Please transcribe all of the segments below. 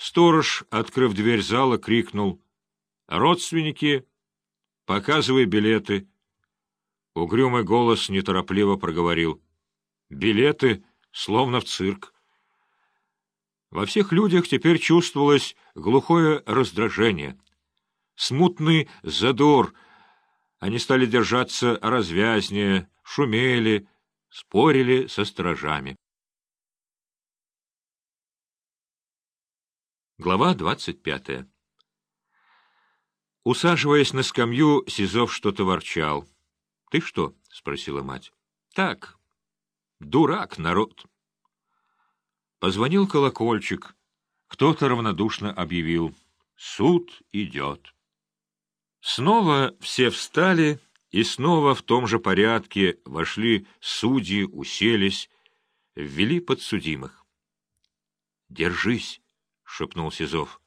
Сторож, открыв дверь зала, крикнул «Родственники, показывай билеты!» Угрюмый голос неторопливо проговорил «Билеты, словно в цирк!» Во всех людях теперь чувствовалось глухое раздражение, смутный задор. Они стали держаться развязнее, шумели, спорили со сторожами. Глава двадцать пятая Усаживаясь на скамью, Сизов что-то ворчал. — Ты что? — спросила мать. — Так, дурак народ. Позвонил колокольчик. Кто-то равнодушно объявил. Суд идет. Снова все встали, и снова в том же порядке вошли судьи, уселись, ввели подсудимых. «Держись!» — шепнул Сизов.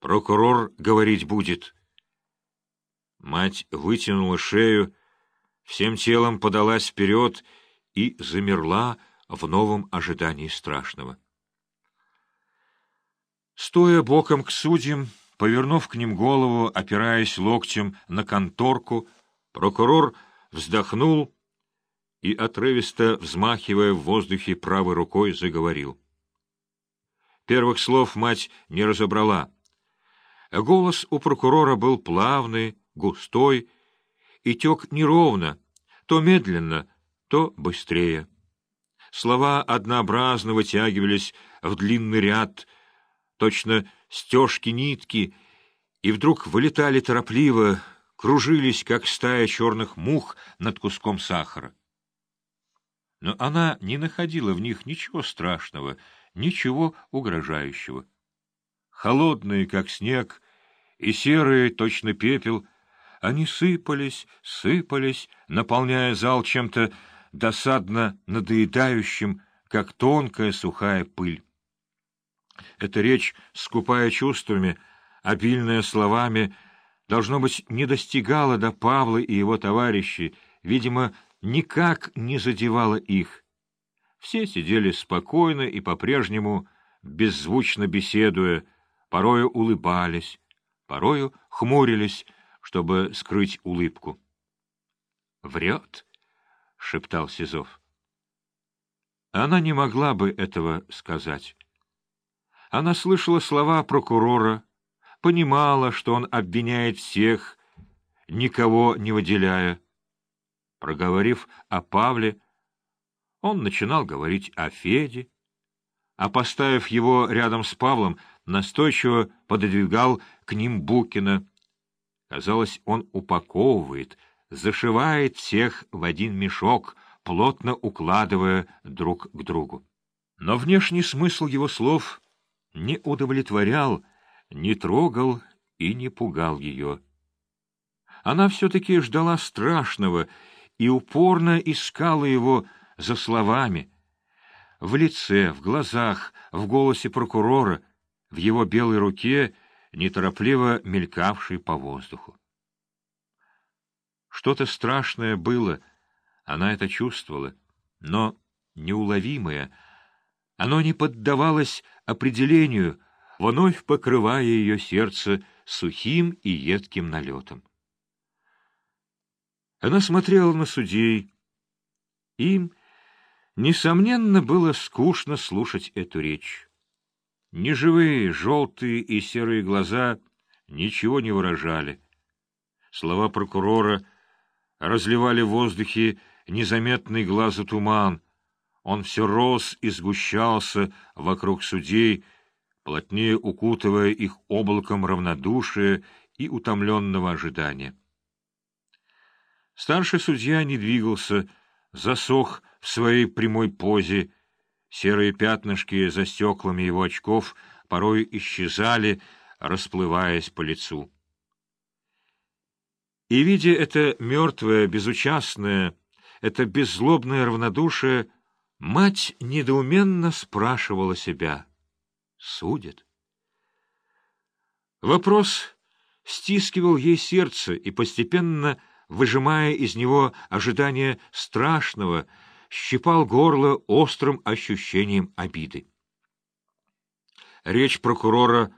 «Прокурор говорить будет». Мать вытянула шею, всем телом подалась вперед и замерла, в новом ожидании страшного. Стоя боком к судьям, повернув к ним голову, опираясь локтем на конторку, прокурор вздохнул и, отрывисто взмахивая в воздухе правой рукой, заговорил. Первых слов мать не разобрала. Голос у прокурора был плавный, густой и тек неровно, то медленно, то быстрее. Слова однообразно вытягивались в длинный ряд, точно стежки-нитки, и вдруг вылетали торопливо, кружились, как стая черных мух над куском сахара. Но она не находила в них ничего страшного, ничего угрожающего. Холодные, как снег, и серые, точно пепел, они сыпались, сыпались, наполняя зал чем-то досадно надоедающим, как тонкая сухая пыль. Эта речь, скупая чувствами, обильная словами, должно быть, не достигала до Павла и его товарищей, видимо, никак не задевала их. Все сидели спокойно и по-прежнему, беззвучно беседуя, порою улыбались, порою хмурились, чтобы скрыть улыбку. «Врет!» — шептал Сизов. Она не могла бы этого сказать. Она слышала слова прокурора, понимала, что он обвиняет всех, никого не выделяя. Проговорив о Павле, он начинал говорить о Феде, а, поставив его рядом с Павлом, настойчиво пододвигал к ним Букина. Казалось, он упаковывает — зашивает всех в один мешок, плотно укладывая друг к другу. Но внешний смысл его слов не удовлетворял, не трогал и не пугал ее. Она все-таки ждала страшного и упорно искала его за словами. В лице, в глазах, в голосе прокурора, в его белой руке, неторопливо мелькавшей по воздуху. Что-то страшное было, она это чувствовала, но неуловимое. Оно не поддавалось определению, вновь покрывая ее сердце сухим и едким налетом. Она смотрела на судей. Им, несомненно, было скучно слушать эту речь. Неживые, желтые и серые глаза ничего не выражали. Слова прокурора — разливали в воздухе незаметный глазу туман. Он все рос и сгущался вокруг судей, плотнее укутывая их облаком равнодушия и утомленного ожидания. Старший судья не двигался, засох в своей прямой позе. Серые пятнышки за стеклами его очков порой исчезали, расплываясь по лицу. И, видя это мертвое, безучастное, это беззлобное равнодушие, мать недоуменно спрашивала себя. Судят? Вопрос стискивал ей сердце и, постепенно выжимая из него ожидание страшного, щипал горло острым ощущением обиды. Речь прокурора